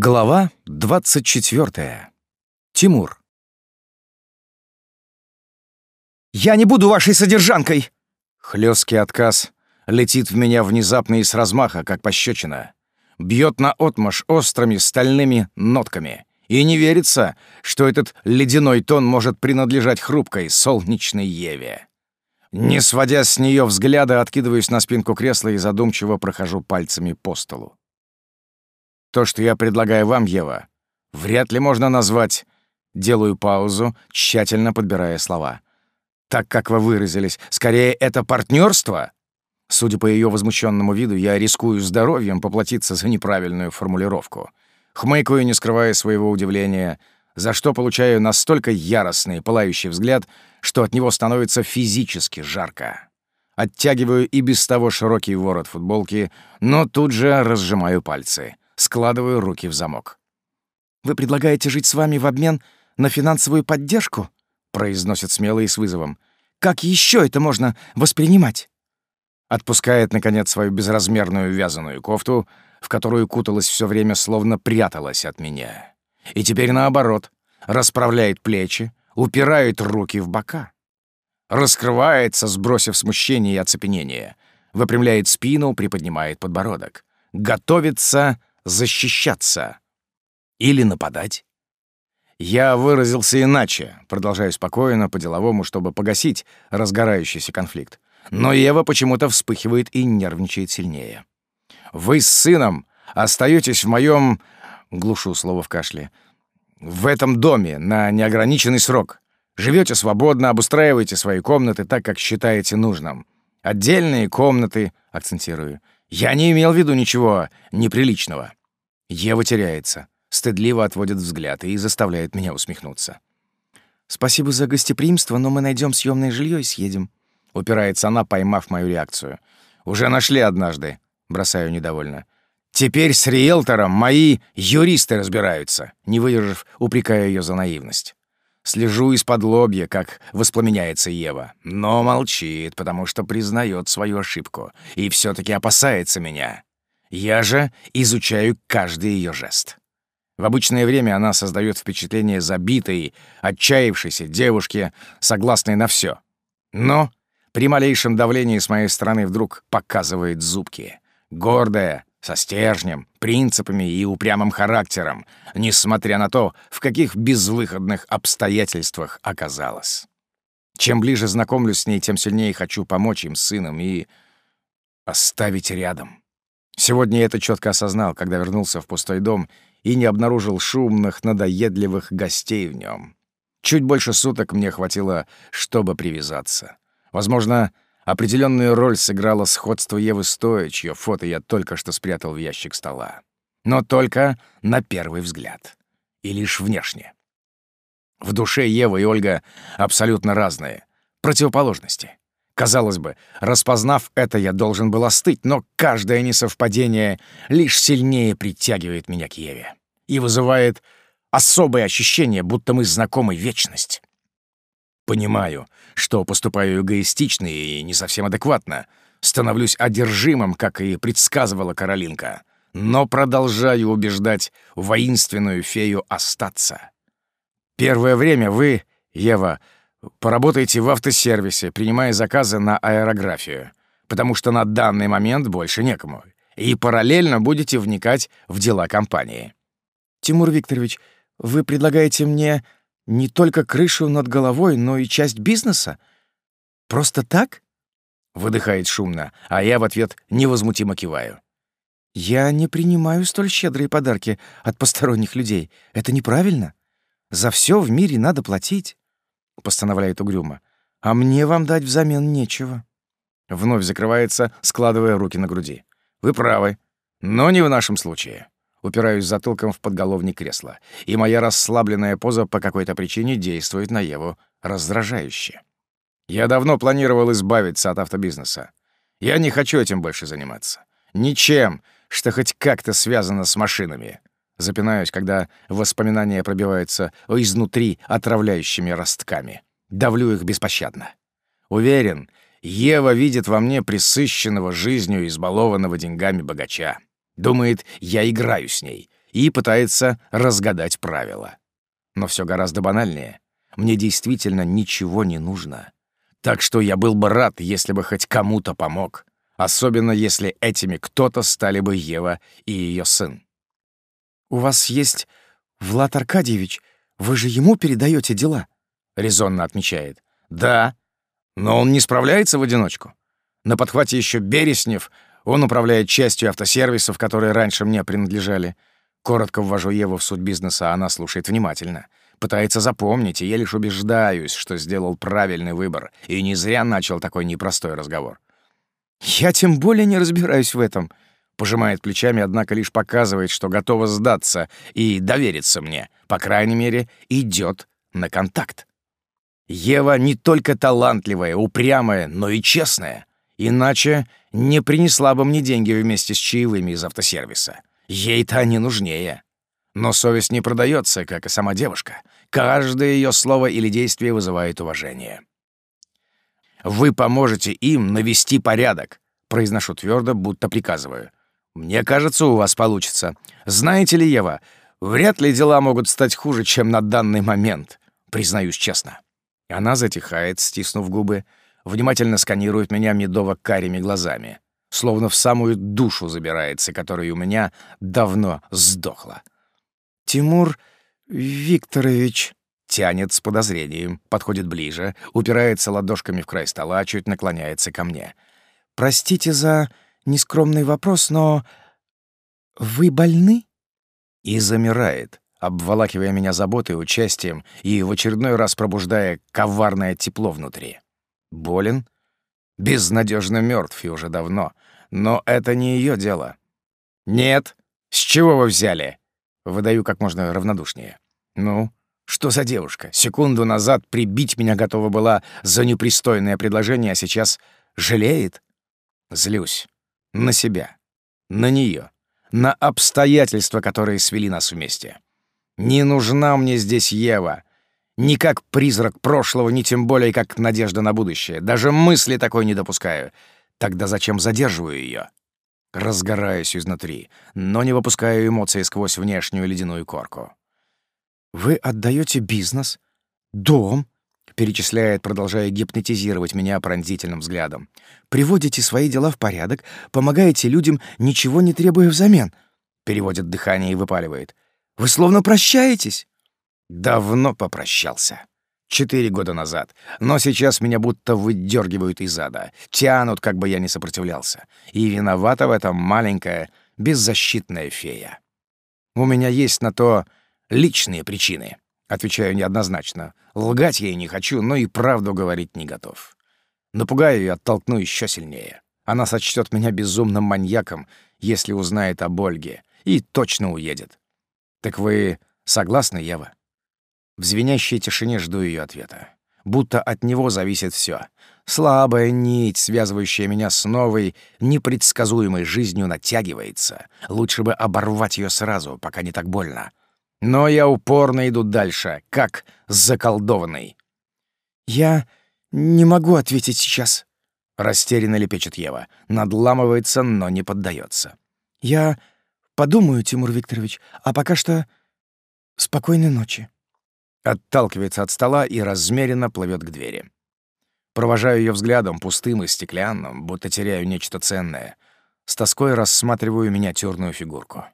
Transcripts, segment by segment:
Глава 24. Тимур. «Я не буду вашей содержанкой!» Хлёсткий отказ летит в меня внезапно и с размаха, как пощечина. Бьет на отмаш острыми стальными нотками. И не верится, что этот ледяной тон может принадлежать хрупкой солнечной Еве. Не сводя с нее взгляда, откидываюсь на спинку кресла и задумчиво прохожу пальцами по столу. То, что я предлагаю вам, Ева, вряд ли можно назвать... Делаю паузу, тщательно подбирая слова. Так как вы выразились, скорее это партнерство. Судя по ее возмущенному виду, я рискую здоровьем поплатиться за неправильную формулировку. Хмыкаю, не скрывая своего удивления, за что получаю настолько яростный, пылающий взгляд, что от него становится физически жарко. Оттягиваю и без того широкий ворот футболки, но тут же разжимаю пальцы — складываю руки в замок. «Вы предлагаете жить с вами в обмен на финансовую поддержку?» — произносит смело и с вызовом. «Как еще это можно воспринимать?» Отпускает, наконец, свою безразмерную вязаную кофту, в которую куталась все время, словно пряталась от меня. И теперь наоборот, расправляет плечи, упирает руки в бока. Раскрывается, сбросив смущение и оцепенение, выпрямляет спину, приподнимает подбородок. Готовится защищаться или нападать. Я выразился иначе, продолжаю спокойно, по-деловому, чтобы погасить разгорающийся конфликт. Но Ева почему-то вспыхивает и нервничает сильнее. «Вы с сыном остаетесь в моем...» — глушу слово в кашле. «В этом доме на неограниченный срок. Живете свободно, обустраиваете свои комнаты так, как считаете нужным. Отдельные комнаты, акцентирую. Я не имел в виду ничего неприличного. Ева теряется, стыдливо отводит взгляд и заставляет меня усмехнуться. «Спасибо за гостеприимство, но мы найдем съемное жилье и съедем», — упирается она, поймав мою реакцию. «Уже нашли однажды», — бросаю недовольно. «Теперь с риэлтором мои юристы разбираются», — не выдержав, упрекаю ее за наивность. Слежу из-под лобья, как воспламеняется Ева, но молчит, потому что признает свою ошибку и все таки опасается меня. Я же изучаю каждый ее жест. В обычное время она создает впечатление забитой, отчаявшейся девушки, согласной на все. Но при малейшем давлении с моей стороны вдруг показывает зубки. Гордая, со стержнем, принципами и упрямым характером, несмотря на то, в каких безвыходных обстоятельствах оказалась. Чем ближе знакомлюсь с ней, тем сильнее хочу помочь им сыном и оставить рядом. Сегодня я это четко осознал, когда вернулся в пустой дом и не обнаружил шумных, надоедливых гостей в нем. Чуть больше суток мне хватило, чтобы привязаться. Возможно, определенную роль сыграло сходство Евы с той, чье фото я только что спрятал в ящик стола. Но только на первый взгляд. И лишь внешне. В душе Ева и Ольга абсолютно разные, противоположности. Казалось бы, распознав это, я должен был остыть, но каждое несовпадение лишь сильнее притягивает меня к Еве и вызывает особое ощущение, будто мы знакомы вечность. Понимаю, что поступаю эгоистично и не совсем адекватно, становлюсь одержимым, как и предсказывала Каролинка, но продолжаю убеждать воинственную фею остаться. Первое время вы, Ева, Поработайте в автосервисе, принимая заказы на аэрографию, потому что на данный момент больше некому. И параллельно будете вникать в дела компании. Тимур Викторович, вы предлагаете мне не только крышу над головой, но и часть бизнеса? Просто так? Выдыхает шумно, а я в ответ невозмутимо киваю. Я не принимаю столь щедрые подарки от посторонних людей. Это неправильно. За все в мире надо платить. — постановляет угрюмо. «А мне вам дать взамен нечего». Вновь закрывается, складывая руки на груди. «Вы правы, но не в нашем случае». Упираюсь затылком в подголовник кресла, и моя расслабленная поза по какой-то причине действует на Еву раздражающе. Я давно планировал избавиться от автобизнеса. Я не хочу этим больше заниматься. Ничем, что хоть как-то связано с машинами. Запинаюсь, когда воспоминания пробиваются изнутри отравляющими ростками. Давлю их беспощадно. Уверен, Ева видит во мне присыщенного жизнью избалованного деньгами богача. Думает, я играю с ней. и пытается разгадать правила. Но все гораздо банальнее. Мне действительно ничего не нужно. Так что я был бы рад, если бы хоть кому-то помог. Особенно если этими кто-то стали бы Ева и ее сын. «У вас есть Влад Аркадьевич. Вы же ему передаете дела?» — резонно отмечает. «Да, но он не справляется в одиночку. На подхвате еще Береснев, он управляет частью автосервисов, которые раньше мне принадлежали. Коротко ввожу Еву в суть бизнеса, она слушает внимательно. Пытается запомнить, и я лишь убеждаюсь, что сделал правильный выбор, и не зря начал такой непростой разговор. «Я тем более не разбираюсь в этом», — пожимает плечами, однако лишь показывает, что готова сдаться и довериться мне. По крайней мере, идет на контакт. Ева не только талантливая, упрямая, но и честная. Иначе не принесла бы мне деньги вместе с чаевыми из автосервиса. Ей-то они нужнее. Но совесть не продается, как и сама девушка. Каждое ее слово или действие вызывает уважение. «Вы поможете им навести порядок», — произношу твердо, будто приказываю. «Мне кажется, у вас получится. Знаете ли, Ева, вряд ли дела могут стать хуже, чем на данный момент, признаюсь честно». Она затихает, стиснув губы, внимательно сканирует меня медово-карими глазами, словно в самую душу забирается, которая у меня давно сдохла. «Тимур Викторович...» Тянет с подозрением, подходит ближе, упирается ладошками в край стола, чуть наклоняется ко мне. «Простите за нескромный вопрос, но... Вы больны?» И замирает, обволакивая меня заботой участием и в очередной раз пробуждая коварное тепло внутри. Болен? Безнадежно мертв и уже давно. Но это не ее дело. «Нет. С чего вы взяли?» Выдаю как можно равнодушнее. «Ну, что за девушка? Секунду назад прибить меня готова была за непристойное предложение, а сейчас жалеет?» Злюсь. На себя. На нее. На обстоятельства, которые свели нас вместе. Не нужна мне здесь Ева. Ни как призрак прошлого, ни тем более как надежда на будущее. Даже мысли такой не допускаю. Тогда зачем задерживаю ее? Разгораюсь изнутри, но не выпускаю эмоции сквозь внешнюю ледяную корку. «Вы отдаете бизнес? Дом?» — перечисляет, продолжая гипнотизировать меня пронзительным взглядом. «Приводите свои дела в порядок, помогаете людям, ничего не требуя взамен», — переводит дыхание и выпаливает. «Вы словно прощаетесь». Давно попрощался. Четыре года назад. Но сейчас меня будто выдергивают из ада. Тянут, как бы я не сопротивлялся. И виновата в этом маленькая, беззащитная фея. У меня есть на то личные причины. Отвечаю неоднозначно. Лгать я и не хочу, но и правду говорить не готов. Напугаю и оттолкну еще сильнее. Она сочтет меня безумным маньяком, если узнает об Ольге, и точно уедет. Так вы согласны, Ева? В звенящей тишине жду ее ответа. Будто от него зависит все. Слабая нить, связывающая меня с новой, непредсказуемой жизнью, натягивается. Лучше бы оборвать ее сразу, пока не так больно. Но я упорно иду дальше, как заколдованный. «Я не могу ответить сейчас», — растерянно лепечет Ева. Надламывается, но не поддается. «Я подумаю, Тимур Викторович, а пока что спокойной ночи» отталкивается от стола и размеренно плывет к двери. Провожаю ее взглядом, пустым и стеклянным, будто теряю нечто ценное. С тоской рассматриваю миниатюрную фигурку.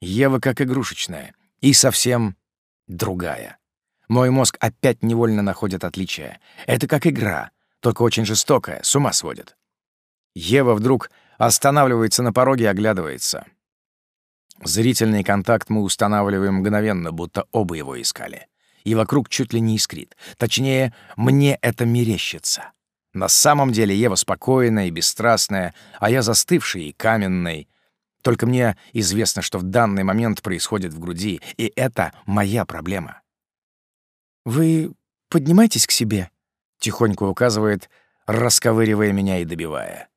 Ева как игрушечная. И совсем другая. Мой мозг опять невольно находит отличия. Это как игра, только очень жестокая, с ума сводит. Ева вдруг останавливается на пороге и оглядывается. Зрительный контакт мы устанавливаем мгновенно, будто оба его искали и вокруг чуть ли не искрит. Точнее, мне это мерещится. На самом деле Ева спокойная и бесстрастная, а я застывший и каменный. Только мне известно, что в данный момент происходит в груди, и это моя проблема. «Вы поднимайтесь к себе», — тихонько указывает, расковыривая меня и добивая.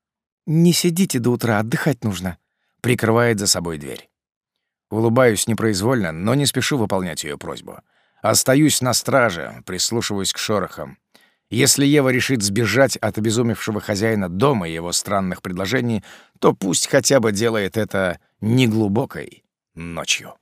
«Не сидите до утра, отдыхать нужно», — прикрывает за собой дверь. Улыбаюсь непроизвольно, но не спешу выполнять ее просьбу. Остаюсь на страже, прислушиваюсь к шорохам. Если Ева решит сбежать от обезумевшего хозяина дома и его странных предложений, то пусть хотя бы делает это неглубокой ночью.